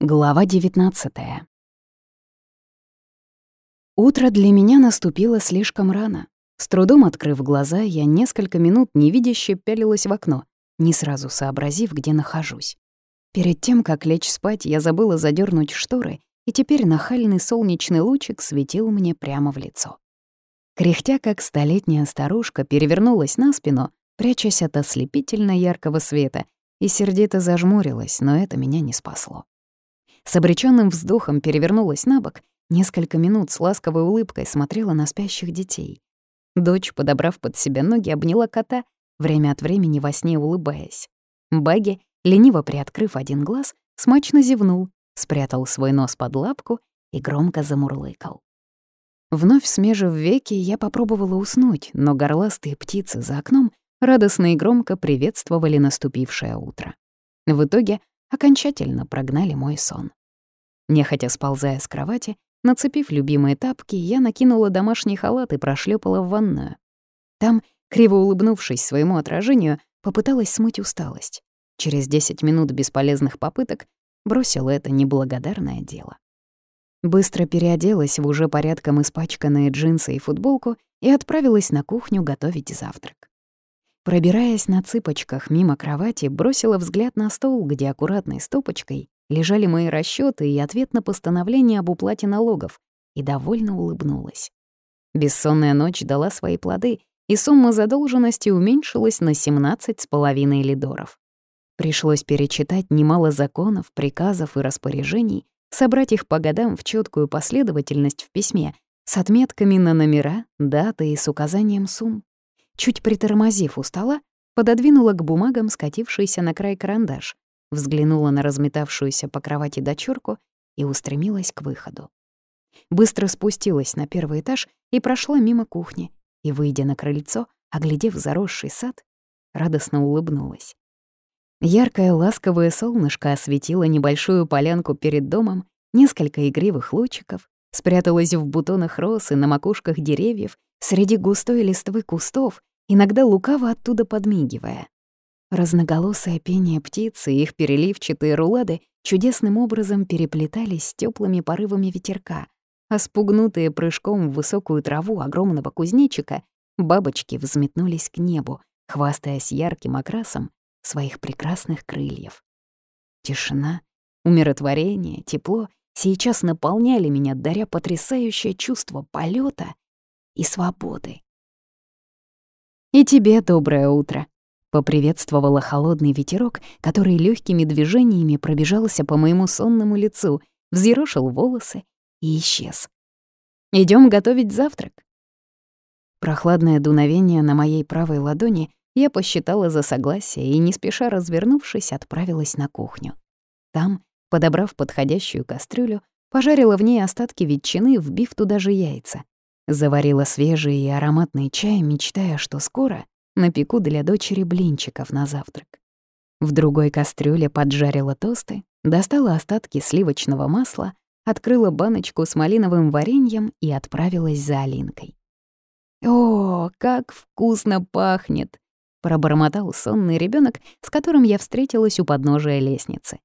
Глава 19 Утро для меня наступило слишком рано. С трудом открыв глаза, я несколько минут невидяще пялилась в окно, не сразу сообразив, где нахожусь. Перед тем, как лечь спать, я забыла задернуть шторы, и теперь нахальный солнечный лучик светил мне прямо в лицо. Кряхтя, как столетняя старушка, перевернулась на спину, прячась от ослепительно яркого света, и сердито зажмурилась, но это меня не спасло. С обречённым вздохом перевернулась на бок, несколько минут с ласковой улыбкой смотрела на спящих детей. Дочь, подобрав под себя ноги, обняла кота, время от времени во сне улыбаясь. Баги, лениво приоткрыв один глаз, смачно зевнул, спрятал свой нос под лапку и громко замурлыкал. Вновь смежив веки, я попробовала уснуть, но горластые птицы за окном радостно и громко приветствовали наступившее утро. В итоге окончательно прогнали мой сон. Нехотя сползая с кровати, нацепив любимые тапки, я накинула домашний халат и прошлепала в ванную. Там, криво улыбнувшись своему отражению, попыталась смыть усталость. Через 10 минут бесполезных попыток бросила это неблагодарное дело. Быстро переоделась в уже порядком испачканные джинсы и футболку и отправилась на кухню готовить завтрак. Пробираясь на цыпочках мимо кровати, бросила взгляд на стол, где аккуратной стопочкой лежали мои расчеты и ответ на постановление об уплате налогов, и довольно улыбнулась. Бессонная ночь дала свои плоды, и сумма задолженности уменьшилась на 17 с половиной лидоров. Пришлось перечитать немало законов, приказов и распоряжений, собрать их по годам в четкую последовательность в письме с отметками на номера, даты и с указанием сумм. Чуть притормозив у стола, пододвинула к бумагам скатившийся на край карандаш, взглянула на разметавшуюся по кровати дочурку и устремилась к выходу. Быстро спустилась на первый этаж и прошла мимо кухни, и, выйдя на крыльцо, оглядев заросший сад, радостно улыбнулась. Яркое ласковое солнышко осветило небольшую полянку перед домом, несколько игривых лучиков, спряталось в бутонах роз и на макушках деревьев, среди густой листвы кустов, иногда лукаво оттуда подмигивая. Разноголосое пение птиц и их переливчатые рулады чудесным образом переплетались с теплыми порывами ветерка, а спугнутые прыжком в высокую траву огромного кузнечика бабочки взметнулись к небу, хвастаясь ярким окрасом своих прекрасных крыльев. Тишина, умиротворение, тепло сейчас наполняли меня, даря потрясающее чувство полета и свободы. «И тебе доброе утро», Поприветствовала холодный ветерок, который легкими движениями пробежался по моему сонному лицу, взъерошил волосы и исчез. Идем готовить завтрак. Прохладное дуновение на моей правой ладони я посчитала за согласие и, не спеша развернувшись, отправилась на кухню. Там, подобрав подходящую кастрюлю, пожарила в ней остатки ветчины, вбив туда же яйца. Заварила свежий и ароматный чай, мечтая, что скоро напеку для дочери блинчиков на завтрак. В другой кастрюле поджарила тосты, достала остатки сливочного масла, открыла баночку с малиновым вареньем и отправилась за Алинкой. «О, как вкусно пахнет!» — пробормотал сонный ребенок, с которым я встретилась у подножия лестницы.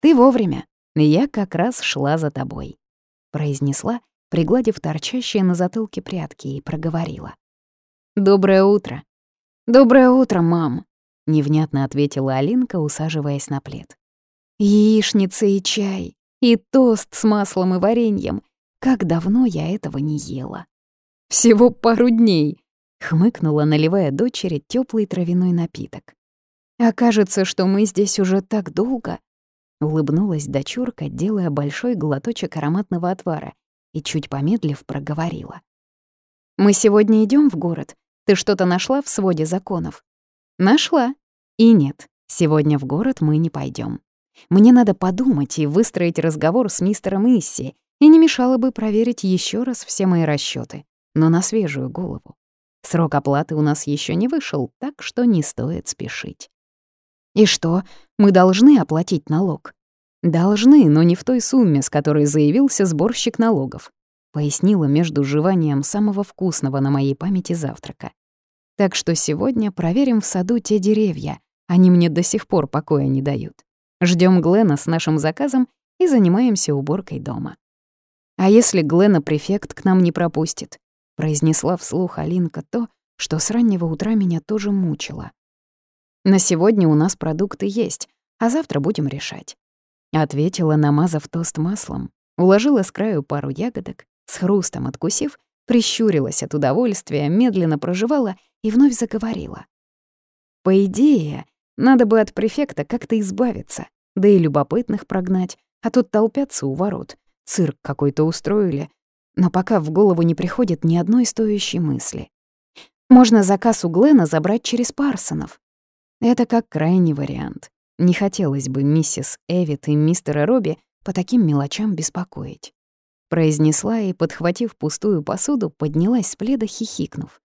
«Ты вовремя, я как раз шла за тобой», — произнесла, пригладив торчащие на затылке прятки, и проговорила. «Доброе утро. «Доброе утро, мам», — невнятно ответила Алинка, усаживаясь на плед. «Яичница и чай, и тост с маслом и вареньем. Как давно я этого не ела». «Всего пару дней», — хмыкнула, наливая дочери теплый травяной напиток. «А кажется, что мы здесь уже так долго», — улыбнулась дочурка, делая большой глоточек ароматного отвара, и чуть помедлив проговорила. «Мы сегодня идем в город, ты что-то нашла в своде законов? Нашла. И нет, сегодня в город мы не пойдем. Мне надо подумать и выстроить разговор с мистером Исси, и не мешало бы проверить еще раз все мои расчеты, но на свежую голову. Срок оплаты у нас еще не вышел, так что не стоит спешить. И что, мы должны оплатить налог? Должны, но не в той сумме, с которой заявился сборщик налогов пояснила между жеванием самого вкусного на моей памяти завтрака. Так что сегодня проверим в саду те деревья. Они мне до сих пор покоя не дают. Ждем Глена с нашим заказом и занимаемся уборкой дома. «А если Глена префект к нам не пропустит?» — произнесла вслух Алинка то, что с раннего утра меня тоже мучило. «На сегодня у нас продукты есть, а завтра будем решать». Ответила, намазав тост маслом, уложила с краю пару ягодок, с хрустом откусив, прищурилась от удовольствия, медленно проживала и вновь заговорила. «По идее, надо бы от префекта как-то избавиться, да и любопытных прогнать, а тут толпятся у ворот. Цирк какой-то устроили. Но пока в голову не приходит ни одной стоящей мысли. Можно заказ у Глена забрать через Парсонов. Это как крайний вариант. Не хотелось бы миссис Эвит и мистера Робби по таким мелочам беспокоить. Произнесла и, подхватив пустую посуду, поднялась с пледа, хихикнув.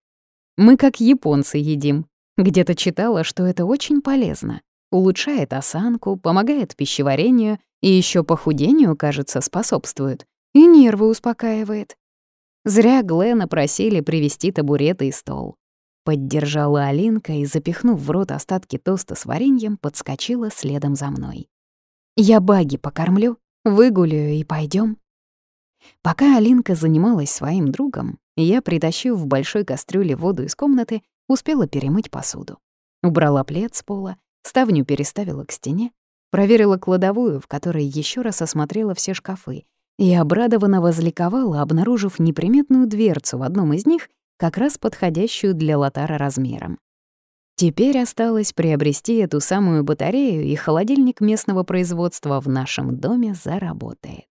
«Мы как японцы едим. Где-то читала, что это очень полезно. Улучшает осанку, помогает пищеварению и еще похудению, кажется, способствует. И нервы успокаивает. Зря Глена просили привезти табуреты и стол. Поддержала Алинка и, запихнув в рот остатки тоста с вареньем, подскочила следом за мной. «Я баги покормлю, выгуляю и пойдем. Пока Алинка занималась своим другом, я, притащив в большой кастрюле воду из комнаты, успела перемыть посуду. Убрала плед с пола, ставню переставила к стене, проверила кладовую, в которой еще раз осмотрела все шкафы, и обрадованно возликовала, обнаружив неприметную дверцу в одном из них, как раз подходящую для лотара размером. Теперь осталось приобрести эту самую батарею, и холодильник местного производства в нашем доме заработает.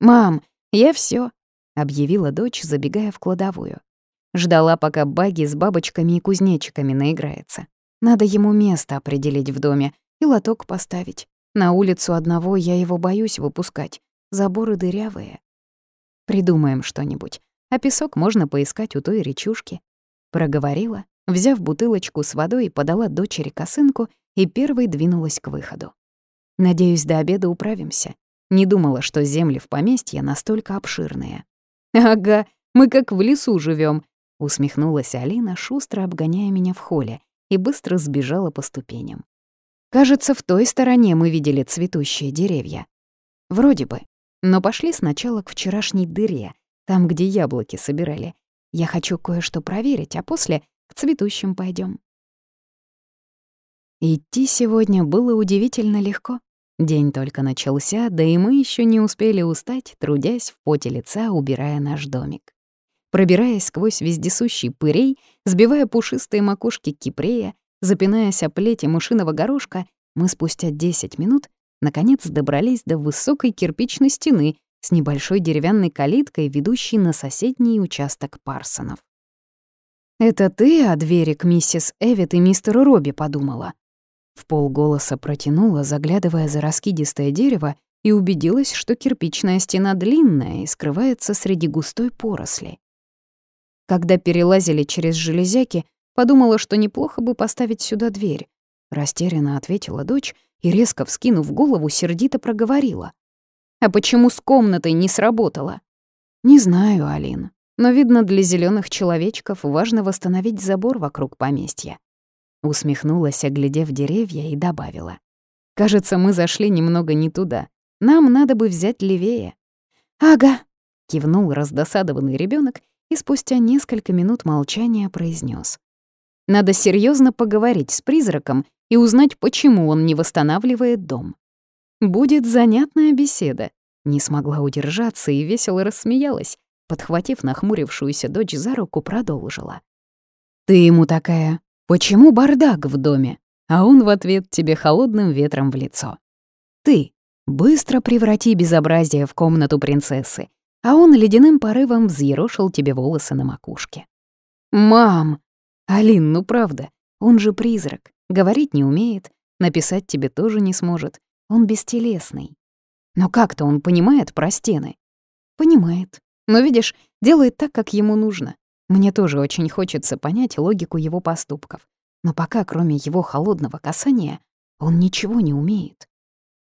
«Мам, я все, объявила дочь, забегая в кладовую. Ждала, пока Баги с бабочками и кузнечиками наиграется. Надо ему место определить в доме и лоток поставить. На улицу одного я его боюсь выпускать. Заборы дырявые. Придумаем что-нибудь. А песок можно поискать у той речушки. Проговорила, взяв бутылочку с водой, подала дочери косынку и первой двинулась к выходу. Надеюсь, до обеда управимся. Не думала, что земли в поместье настолько обширные. «Ага, мы как в лесу живем, усмехнулась Алина, шустро обгоняя меня в холле, и быстро сбежала по ступеням. Кажется, в той стороне мы видели цветущие деревья. Вроде бы. Но пошли сначала к вчерашней дыре, там, где яблоки собирали. Я хочу кое-что проверить, а после к цветущим пойдем. Идти сегодня было удивительно легко. День только начался, да и мы еще не успели устать, трудясь в поте лица, убирая наш домик. Пробираясь сквозь вездесущий пырей, сбивая пушистые макушки кипрея, запинаясь о плете мышиного горошка, мы спустя 10 минут наконец добрались до высокой кирпичной стены с небольшой деревянной калиткой, ведущей на соседний участок Парсонов. «Это ты о двери к миссис Эвит и мистеру Робби подумала?» В полголоса протянула, заглядывая за раскидистое дерево, и убедилась, что кирпичная стена длинная и скрывается среди густой поросли. Когда перелазили через железяки, подумала, что неплохо бы поставить сюда дверь. Растерянно ответила дочь и, резко вскинув голову, сердито проговорила. «А почему с комнатой не сработало?» «Не знаю, Алин, но, видно, для зеленых человечков важно восстановить забор вокруг поместья». Усмехнулась, оглядев деревья, и добавила. «Кажется, мы зашли немного не туда. Нам надо бы взять левее». «Ага», — кивнул раздосадованный ребенок и спустя несколько минут молчания произнес: «Надо серьезно поговорить с призраком и узнать, почему он не восстанавливает дом. Будет занятная беседа». Не смогла удержаться и весело рассмеялась, подхватив нахмурившуюся дочь за руку, продолжила. «Ты ему такая, почему бардак в доме?» А он в ответ тебе холодным ветром в лицо. «Ты, быстро преврати безобразие в комнату принцессы а он ледяным порывом взъерошил тебе волосы на макушке. «Мам! Алин, ну правда, он же призрак, говорить не умеет, написать тебе тоже не сможет, он бестелесный. Но как-то он понимает про стены. Понимает, но, видишь, делает так, как ему нужно. Мне тоже очень хочется понять логику его поступков. Но пока, кроме его холодного касания, он ничего не умеет.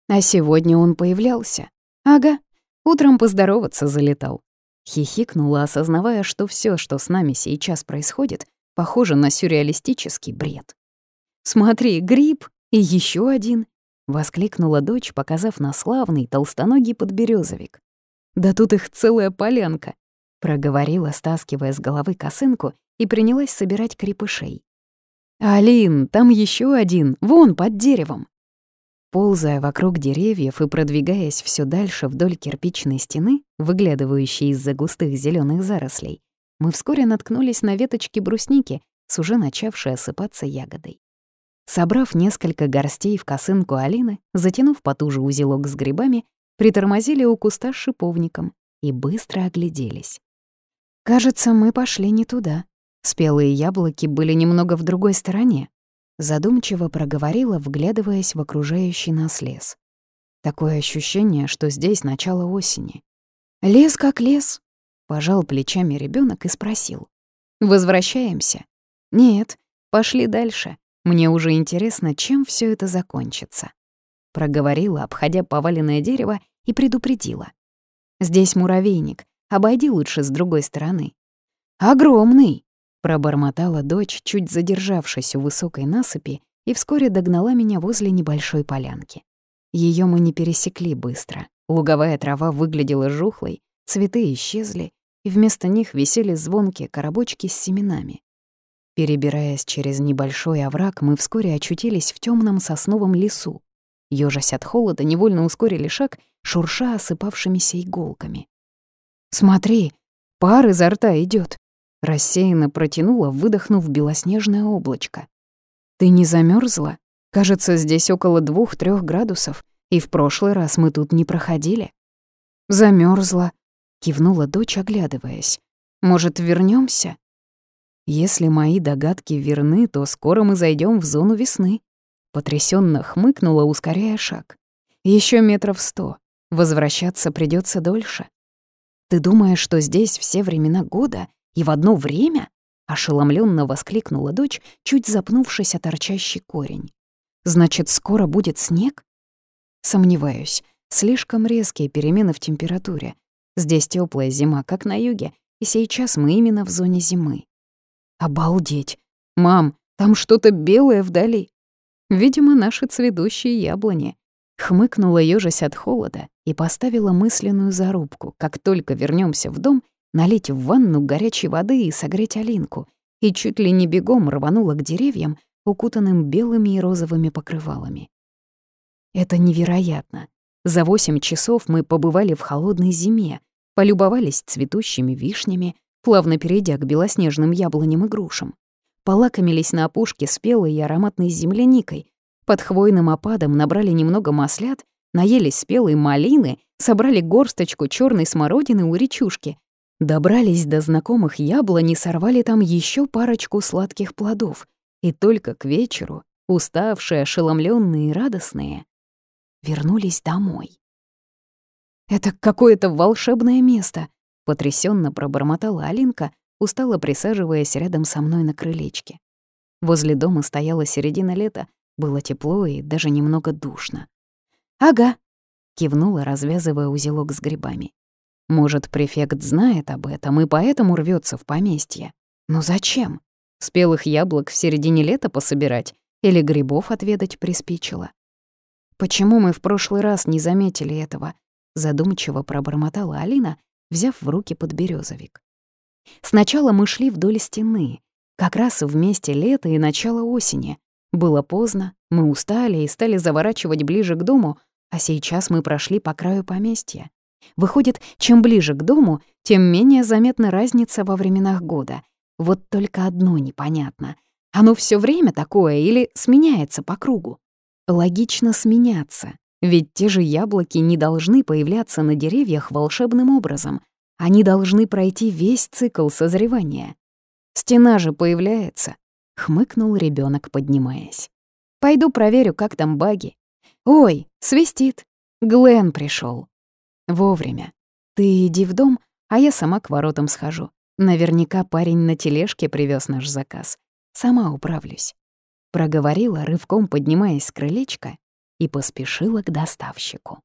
А сегодня он появлялся. Ага, Утром поздороваться залетал. Хихикнула, осознавая, что все, что с нами сейчас происходит, похоже на сюрреалистический бред. «Смотри, гриб! И еще один!» Воскликнула дочь, показав на славный толстоногий подберезовик. «Да тут их целая полянка!» — проговорила, стаскивая с головы косынку и принялась собирать крепышей. «Алин, там еще один, вон под деревом!» Ползая вокруг деревьев и продвигаясь все дальше вдоль кирпичной стены, выглядывающей из-за густых зеленых зарослей, мы вскоре наткнулись на веточки брусники с уже начавшей осыпаться ягодой. Собрав несколько горстей в косынку Алины, затянув потуже узелок с грибами, притормозили у куста с шиповником и быстро огляделись. «Кажется, мы пошли не туда. Спелые яблоки были немного в другой стороне», задумчиво проговорила, вглядываясь в окружающий нас лес. Такое ощущение, что здесь начало осени. «Лес как лес», — пожал плечами ребенок и спросил. «Возвращаемся?» «Нет, пошли дальше. Мне уже интересно, чем все это закончится». Проговорила, обходя поваленное дерево, и предупредила. «Здесь муравейник, обойди лучше с другой стороны». «Огромный!» — пробормотала дочь, чуть задержавшись у высокой насыпи, и вскоре догнала меня возле небольшой полянки. Ее мы не пересекли быстро. Луговая трава выглядела жухлой, цветы исчезли, и вместо них висели звонкие коробочки с семенами. Перебираясь через небольшой овраг, мы вскоре очутились в темном сосновом лесу. Ёжась от холода, невольно ускорили шаг, шурша осыпавшимися иголками. «Смотри, пар изо рта идет, рассеянно протянула, выдохнув белоснежное облачко. «Ты не замерзла? Кажется, здесь около двух-трех градусов, и в прошлый раз мы тут не проходили». Замерзла, кивнула дочь, оглядываясь. «Может, вернемся? Если мои догадки верны, то скоро мы зайдем в зону весны. Потрясенно хмыкнула, ускоряя шаг. Еще метров сто. Возвращаться придется дольше. Ты думаешь, что здесь все времена года и в одно время? Ошеломленно воскликнула дочь, чуть запнувшись о торчащий корень. Значит, скоро будет снег? Сомневаюсь. Слишком резкие перемены в температуре. Здесь теплая зима, как на юге, и сейчас мы именно в зоне зимы. Обалдеть! Мам, там что-то белое вдали. Видимо, наши цветущие яблони. Хмыкнула ёжась от холода и поставила мысленную зарубку, как только вернемся в дом, налить в ванну горячей воды и согреть Алинку, и чуть ли не бегом рванула к деревьям, укутанным белыми и розовыми покрывалами. Это невероятно. За восемь часов мы побывали в холодной зиме, полюбовались цветущими вишнями, плавно перейдя к белоснежным яблоням и грушам. Полакомились на опушке спелой и ароматной земляникой, под хвойным опадом набрали немного маслят, наелись спелой малины, собрали горсточку черной смородины у речушки, добрались до знакомых яблонь и сорвали там еще парочку сладких плодов, и только к вечеру, уставшие, ошеломленные и радостные, вернулись домой. «Это какое-то волшебное место», Потрясенно пробормотала Алинка, устало присаживаясь рядом со мной на крылечке. Возле дома стояла середина лета, было тепло и даже немного душно. «Ага», — кивнула, развязывая узелок с грибами. «Может, префект знает об этом и поэтому рвется в поместье? Но зачем? Спелых яблок в середине лета пособирать или грибов отведать приспичило?» «Почему мы в прошлый раз не заметили этого?» Задумчиво пробормотала Алина, взяв в руки подберезовик. Сначала мы шли вдоль стены, как раз в месте лета и начала осени. Было поздно, мы устали и стали заворачивать ближе к дому, а сейчас мы прошли по краю поместья. Выходит, чем ближе к дому, тем менее заметна разница во временах года. Вот только одно непонятно. Оно все время такое или сменяется по кругу? Логично сменяться, ведь те же яблоки не должны появляться на деревьях волшебным образом. Они должны пройти весь цикл созревания. Стена же появляется, — хмыкнул ребенок, поднимаясь. Пойду проверю, как там баги. Ой, свистит. Глен пришел. Вовремя. Ты иди в дом, а я сама к воротам схожу. Наверняка парень на тележке привез наш заказ. Сама управлюсь. Проговорила, рывком поднимаясь с крылечка и поспешила к доставщику.